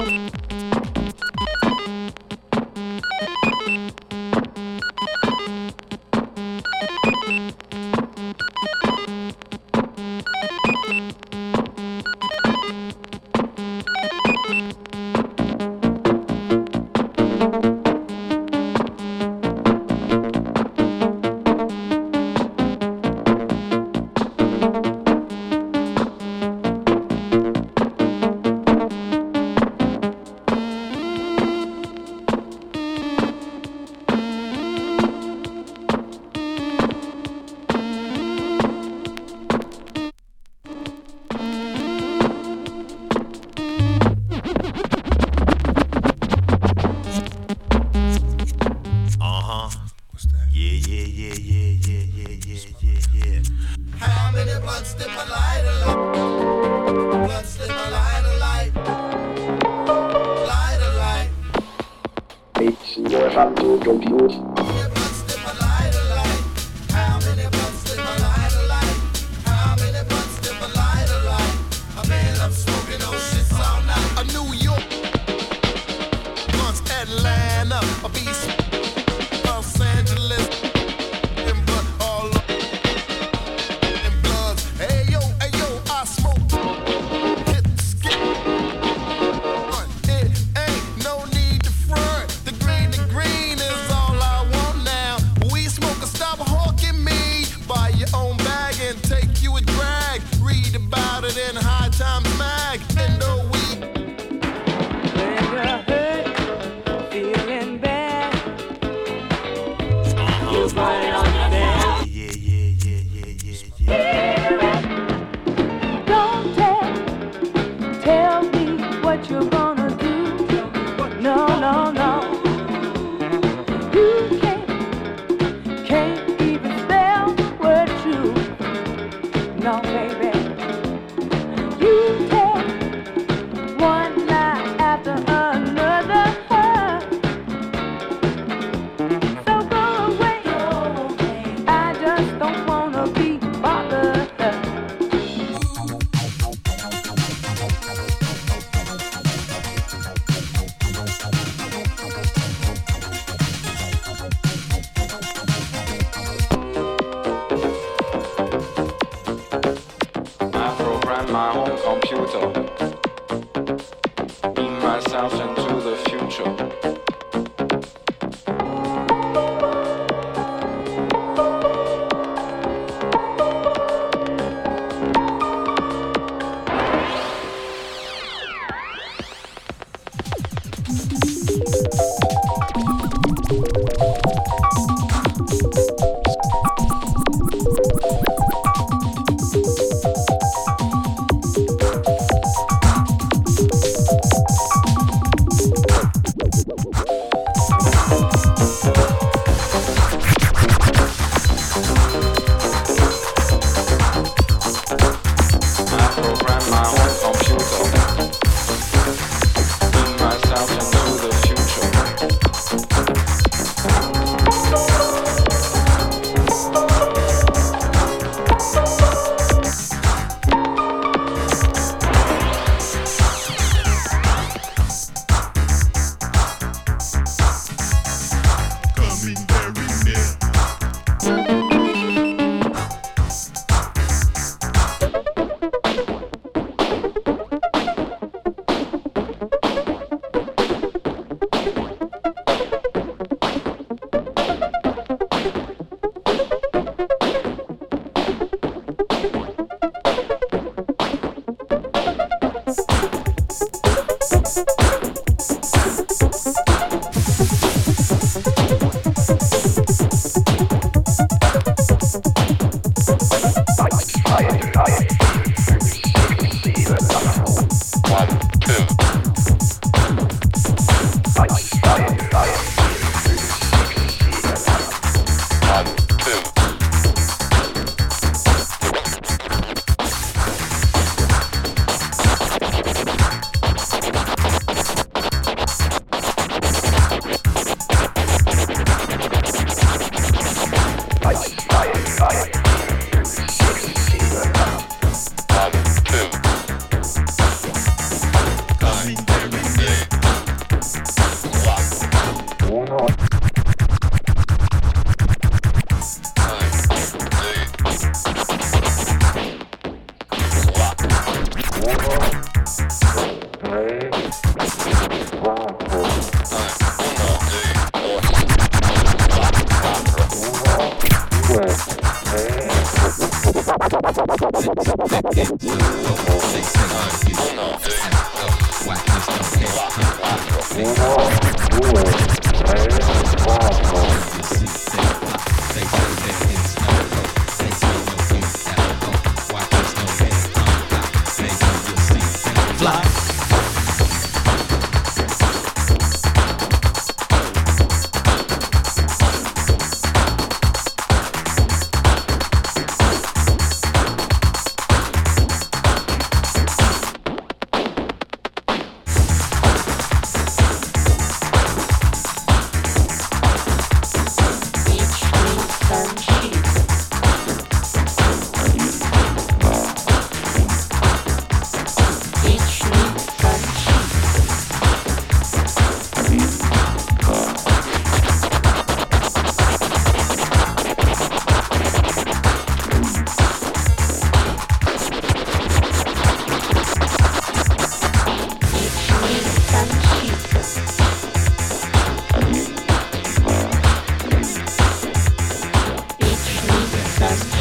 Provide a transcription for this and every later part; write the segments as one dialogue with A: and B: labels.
A: Bye. success.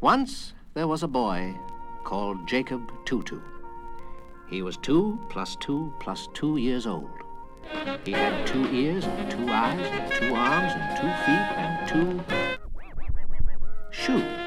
B: Once there was a boy called Jacob Two-Two. He was two plus two plus two years old. He had two ears and two eyes and two arms and two feet and two shoes.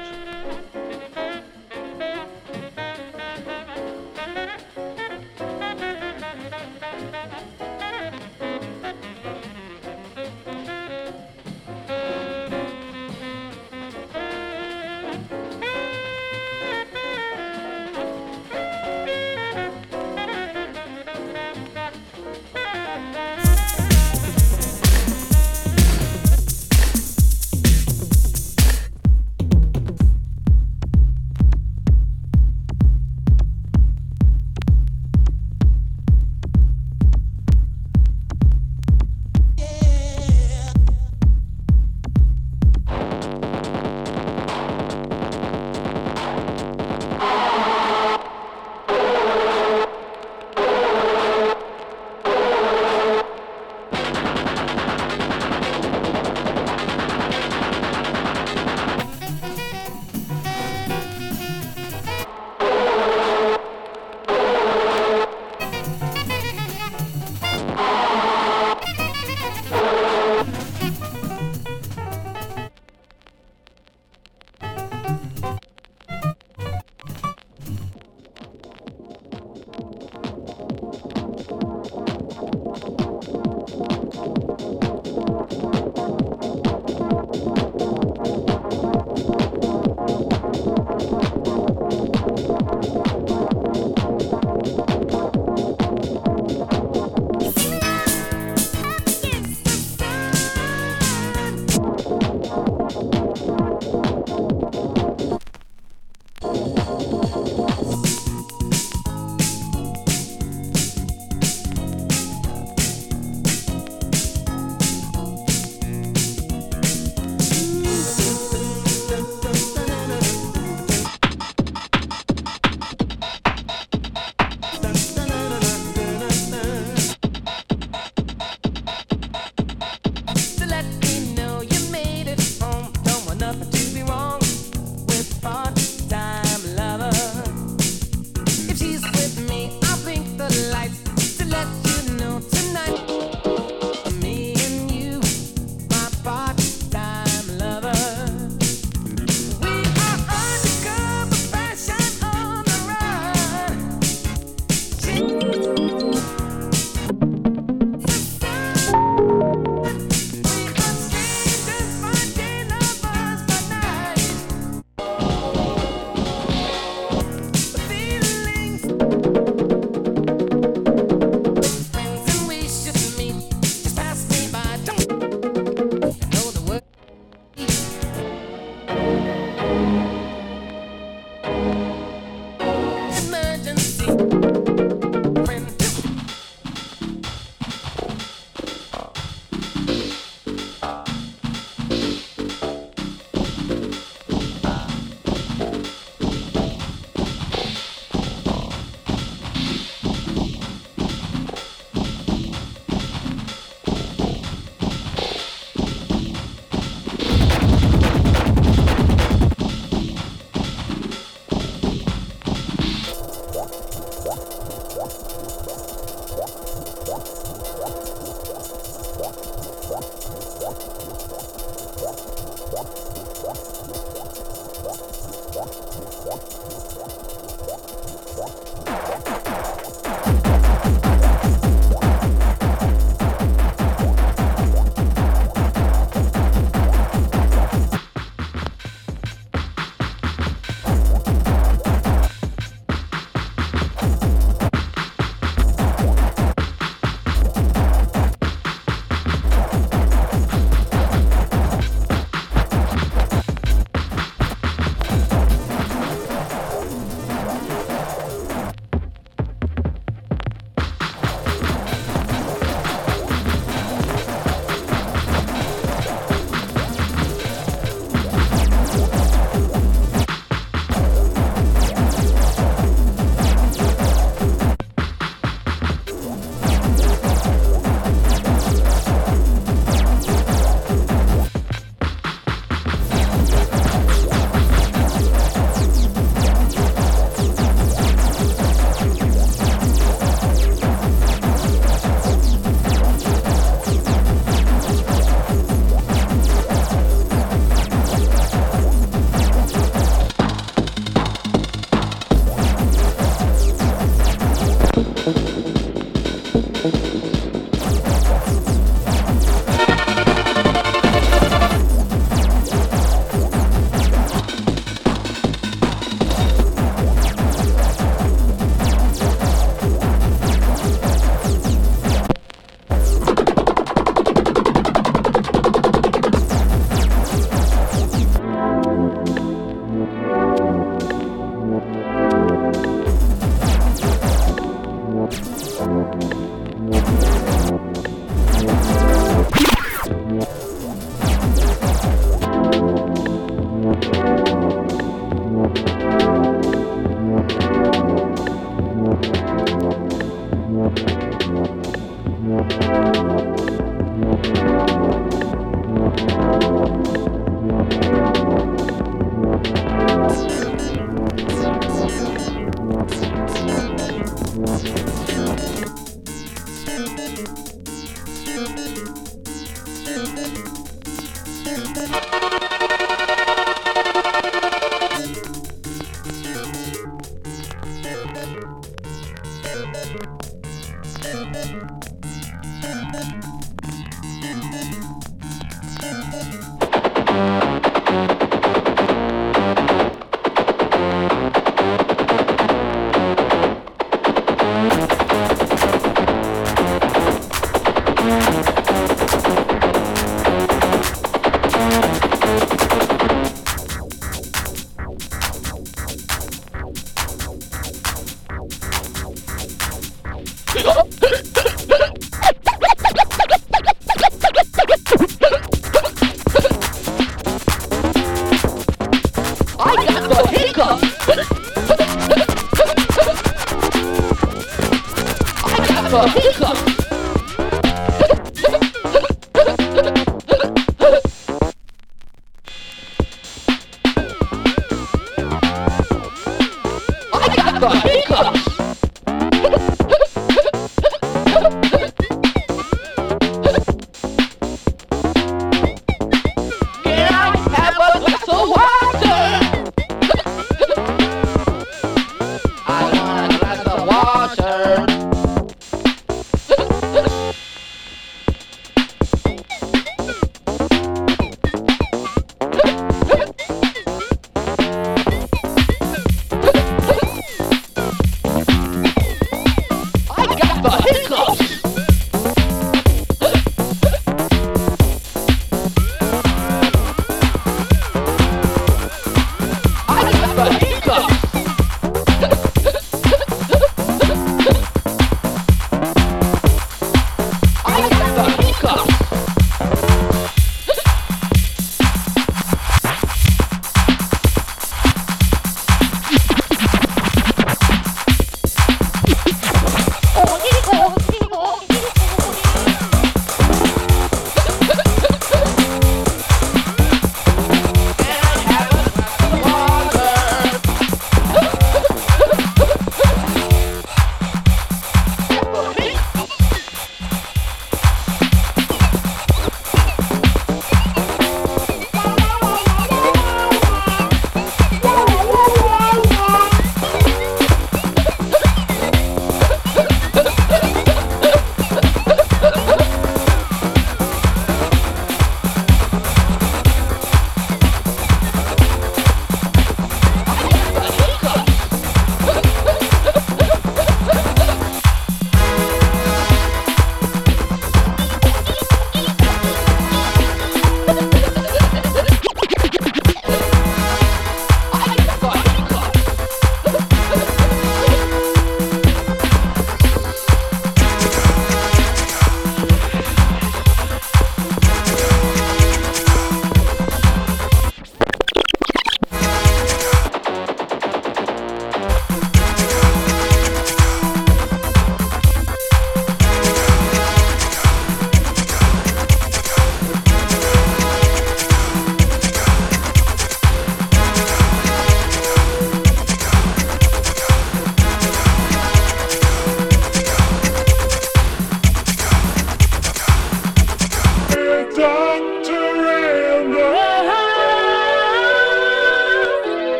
C: Música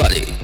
D: This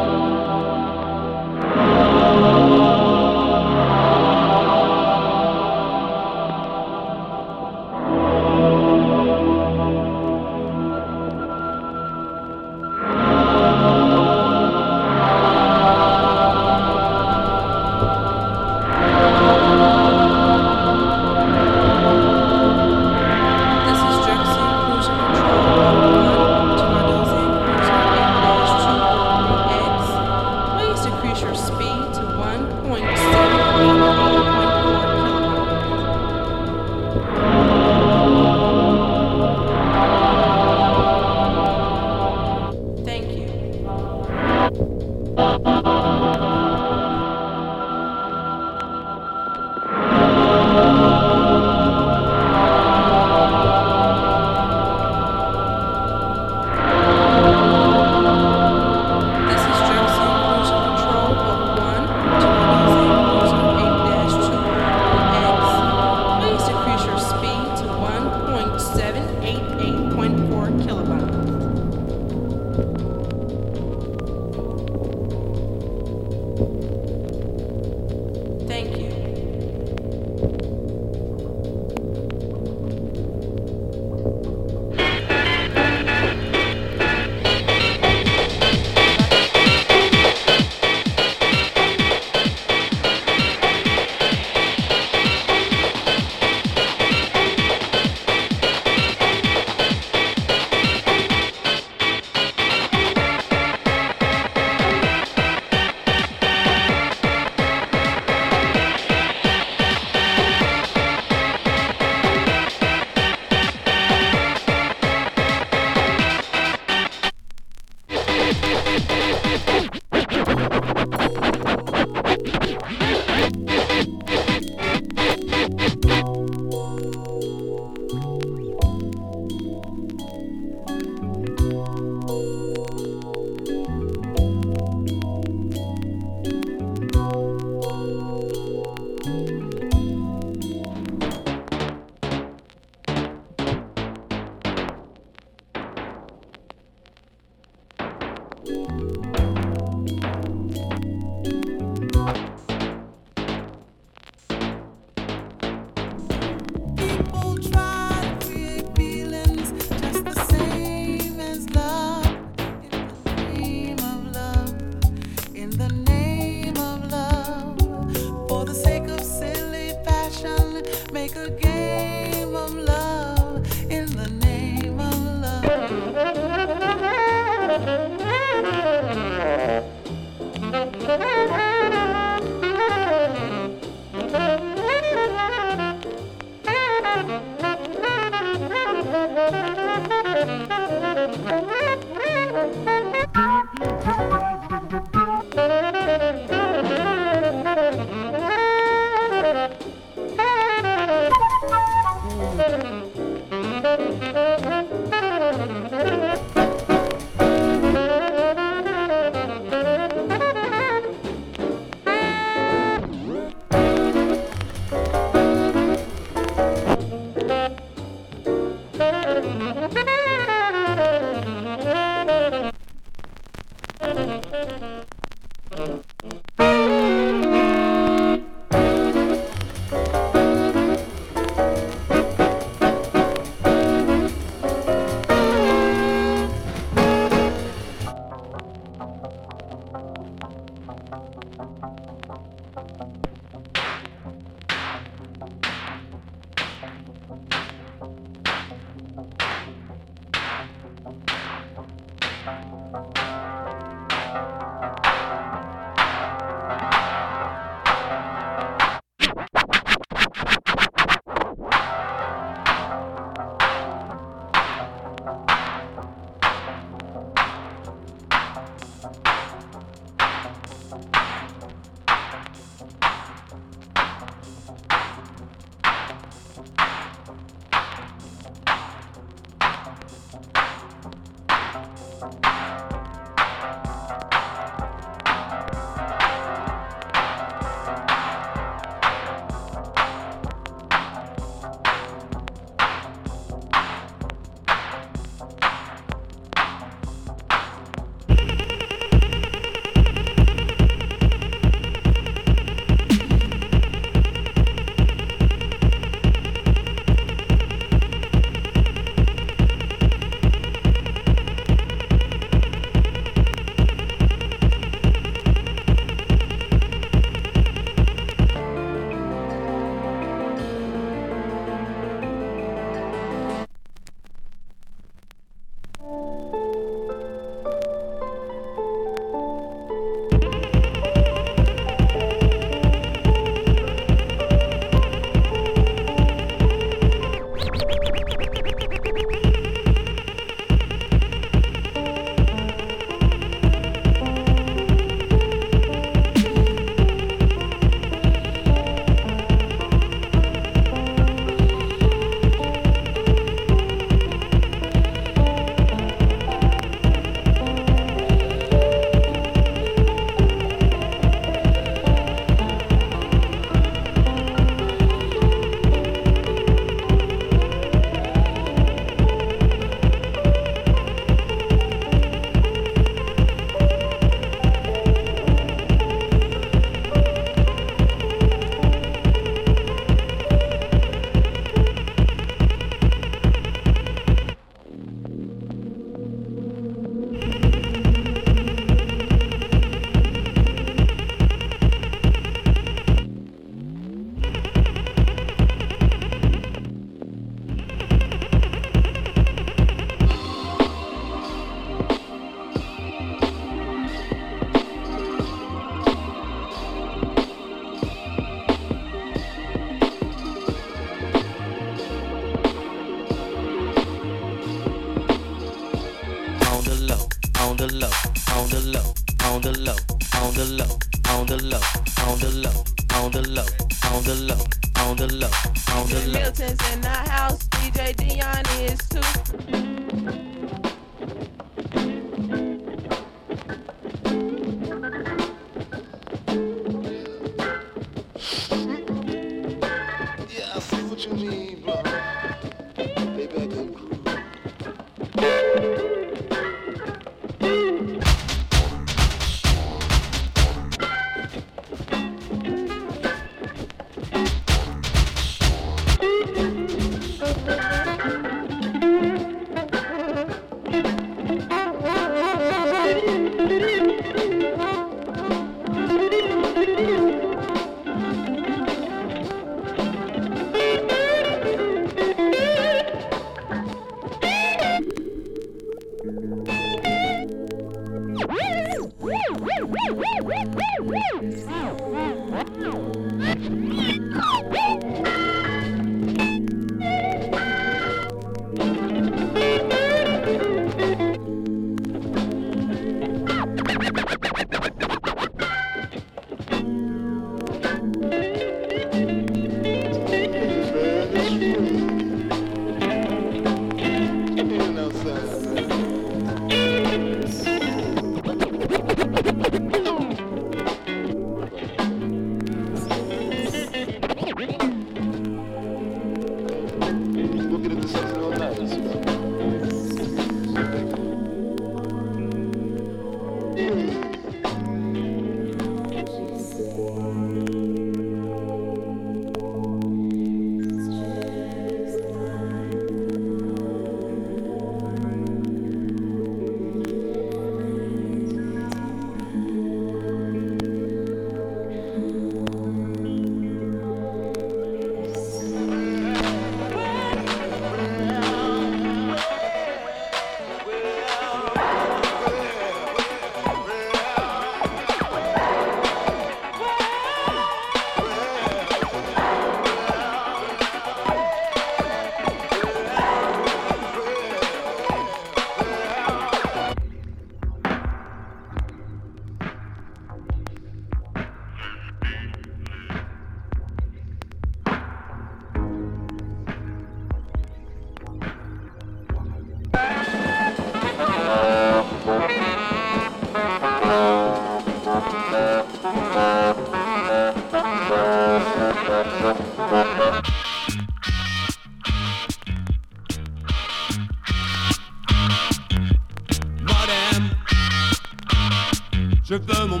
E: je veux mon